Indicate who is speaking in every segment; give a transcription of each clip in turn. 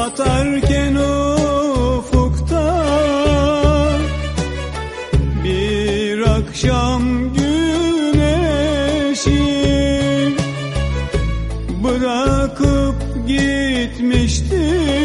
Speaker 1: batarken ufukta bir akşam güneşi bırakıp gitmişti.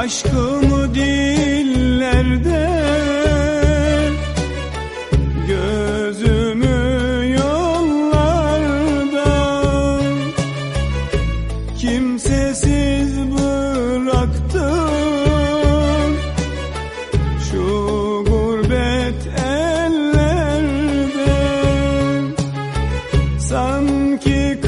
Speaker 1: Aşkımı dillerde Gözümü yollarda Kimsesiz bıraktım Şu gurbet ellerde Sanki